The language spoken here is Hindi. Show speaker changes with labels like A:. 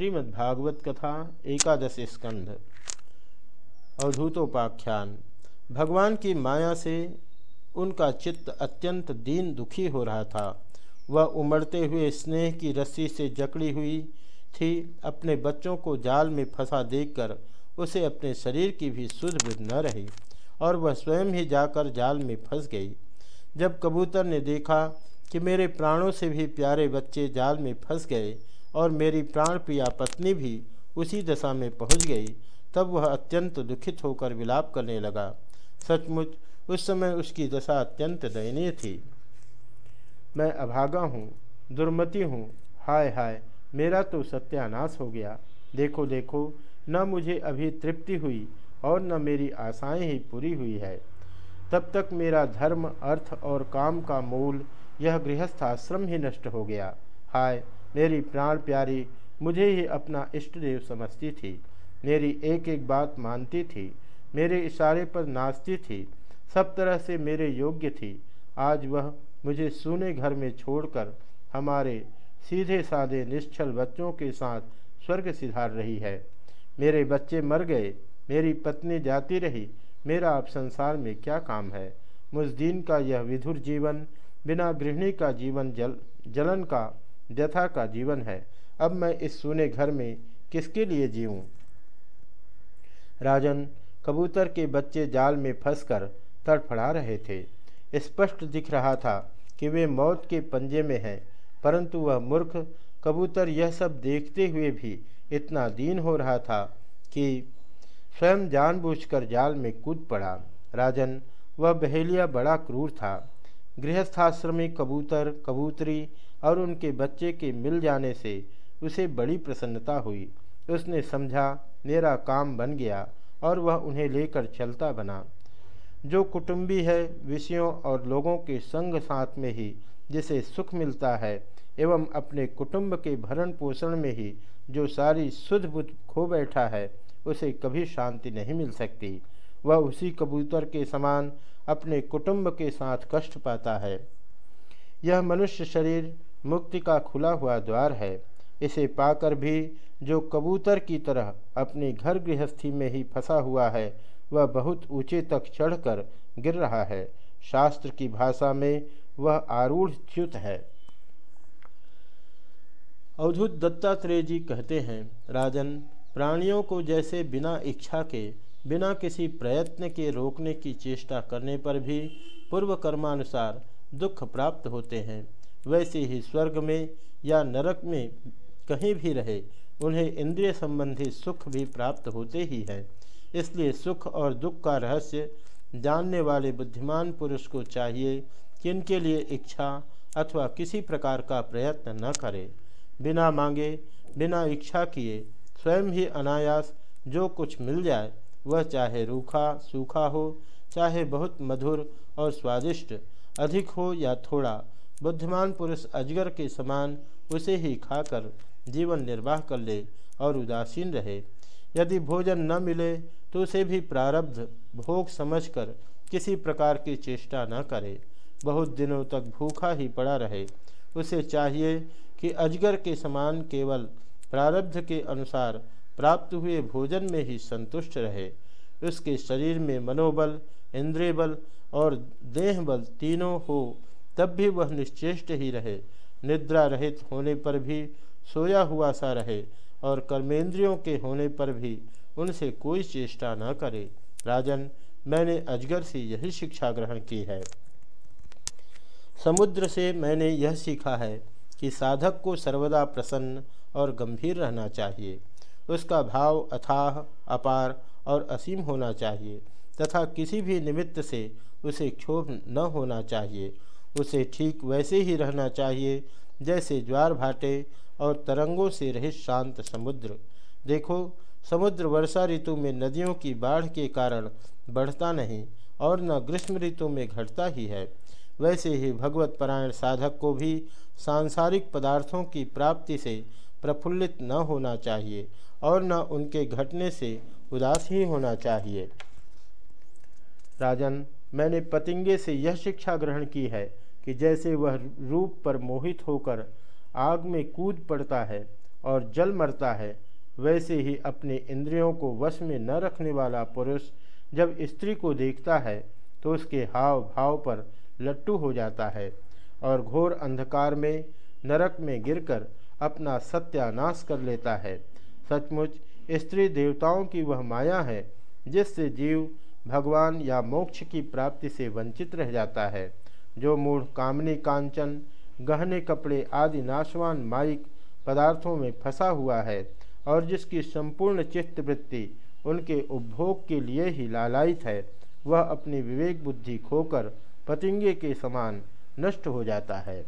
A: श्रीमद्भागवत कथा एकादश स्कंध, अवधूतोपाख्यान। भगवान की माया से उनका चित्त अत्यंत दीन दुखी हो रहा था। वह उमड़ते हुए स्नेह की रस्सी से जकड़ी हुई थी, अपने बच्चों को जाल में फंसा देखकर उसे अपने शरीर की भी सुध न रही और वह स्वयं ही जाकर जाल में फंस गई। जब कबूतर ने देखा कि मेरे प्राणों से भी प्यारे बच्चे जाल में फंस गए और मेरी प्राण प्रिया पत्नी भी उसी दशा में पहुँच गई। तब वह अत्यंत दुखित होकर विलाप करने लगा। सचमुच, उस समय उसकी दशा अत्यंत दयनीय थी। मैं अभागा हूँ, दुर्मति हूँ। हाय हाय, मेरा तो सत्यानाश हो गया। देखो देखो, न मुझे अभी तृप्ति हुई और न मेरी आशाएँ ही पूरी हुई है। तब तक मेरा धर्म, अर्थ और काम का मूल यह गृहस्थाश्रम ही नष्ट हो गया। हाय मेरी प्राण प्यारी, मुझे ही अपना इष्ट देव समझती थी। मेरी एक एक बात मानती थी। मेरे इशारे पर नाचती थी। सब तरह से मेरे योग्य थी। आज वह मुझे सूने घर में छोड़कर हमारे सीधे साधे निश्चल बच्चों के साथ स्वर्ग सिधार रही है। मेरे बच्चे मर गए, मेरी पत्नी जाती रही, मेरा अब संसार में क्या काम है? मुझ दिन का यह विधुर जीवन, बिना गृहिणी का जीवन जल, जलन का व्यथा का जीवन है। अब मैं इस सोने घर में किसके लिए जीऊँ? राजन कबूतर के बच्चे जाल में फंसकर तड़फड़ा रहे थे। स्पष्ट दिख रहा था कि वे मौत के पंजे में हैं, परंतु वह मूर्ख कबूतर यह सब देखते हुए भी इतना दीन हो रहा था कि स्वयं जानबूझकर जाल में कूद पड़ा। राजन, वह बहेलिया बड़ा क्रूर था। गृहस्थाश्रमी कबूतर, कबूतरी और उनके बच्चे के मिल जाने से उसे बड़ी प्रसन्नता हुई। उसने समझा, मेरा काम बन गया और वह उन्हें लेकर चलता बना। जो कुटुंबी है, विषयों और लोगों के संग साथ में ही जिसे सुख मिलता है एवं अपने कुटुंब के भरण पोषण में ही जो सारी सुध बुध खो बैठा है, उसे कभी शांति नहीं मिल सकती। वह उसी कबूतर के समान अपने कुटुंब के साथ कष्ट पाता है। यह मनुष्य शरीर मुक्ति का खुला हुआ द्वार है। इसे पाकर भी जो कबूतर की तरह अपनी घर गृहस्थी में ही फंसा हुआ है, वह बहुत ऊँचे तक चढ़कर गिर रहा है। शास्त्र की भाषा में वह आरूढ़ च्युत है। अवधुत दत्तात्रेय जी कहते हैं, राजन, प्राणियों को जैसे बिना इच्छा के, बिना किसी प्रयत्न के रोकने की चेष्टा करने पर भी पूर्व कर्मानुसार दुख प्राप्त होते हैं। वैसे ही स्वर्ग में या नरक में कहीं भी रहे, उन्हें इंद्रिय संबंधी सुख भी प्राप्त होते ही है। इसलिए सुख और दुख का रहस्य जानने वाले बुद्धिमान पुरुष को चाहिए कि इनके लिए इच्छा अथवा किसी प्रकार का प्रयत्न न करे। बिना मांगे, बिना इच्छा किए, स्वयं ही अनायास जो कुछ मिल जाए, वह चाहे रूखा, सूखा हो, चाहे बहुत मधुर और स्वादिष्ट, अधिक हो या थोड़ा बुद्धिमान पुरुष अजगर के समान उसे ही खाकर जीवन निर्वाह कर ले और उदासीन रहे। यदि भोजन न मिले तो उसे भी प्रारब्ध भोग समझकर किसी प्रकार की चेष्टा न करे। बहुत दिनों तक भूखा ही पड़ा रहे। उसे चाहिए कि अजगर के समान केवल प्रारब्ध के अनुसार प्राप्त हुए भोजन में ही संतुष्ट रहे। उसके शरीर में मनोबल, इंद्रिय बल और देह बल तीनों हो तब भी वह निश्चेष्ट ही रहे। निद्रा रहित होने पर भी, सोया हुआ सा रहे और कर्मेंद्रियों के होने पर भी उनसे कोई चेष्टा न करे। राजन, मैंने अजगर से यही शिक्षा ग्रहण की है। समुद्र से मैंने यह सीखा है कि साधक को सर्वदा प्रसन्न और गंभीर रहना चाहिए। उसका भाव अथाह, अपार और असीम होना चाहिए तथा किसी भी निमित्त से उसे क्षोभ न होना चाहिए। उसे ठीक वैसे ही रहना चाहिए, जैसे ज्वार भाटे और तरंगों से रहित शांत समुद्र। देखो, समुद्र वर्षा ऋतु में नदियों की बाढ़ के कारण बढ़ता नहीं और न ग्रीष्म ऋतु में घटता ही है। वैसे ही भगवत परायण साधक को भी सांसारिक पदार्थों की प्राप्ति से प्रफुल्लित न होना चाहिए और न उनके घटने से उदास ही होना चाहिए। राजन, मैंने पतिंगे से यह शिक्षा ग्रहण की है कि जैसे वह रूप पर मोहित होकर आग में कूद पड़ता है और जल मरता है, वैसे ही अपने इंद्रियों को वश में न रखने वाला पुरुष जब स्त्री को देखता है तो उसके हाव भाव पर लट्टू हो जाता है और घोर अंधकार में, नरक में गिरकर अपना सत्यानाश कर लेता है। सचमुच स्त्री देवताओं की वह माया है, जिससे जीव भगवान या मोक्ष की प्राप्ति से वंचित रह जाता है। जो मूढ़ कामनी कांचन, गहने कपड़े आदि नाशवान माइक पदार्थों में फंसा हुआ है और जिसकी संपूर्ण चित्तवृत्ति उनके उपभोग के लिए ही लालायित है, वह अपनी विवेक बुद्धि खोकर पतिंगे के समान नष्ट हो जाता है।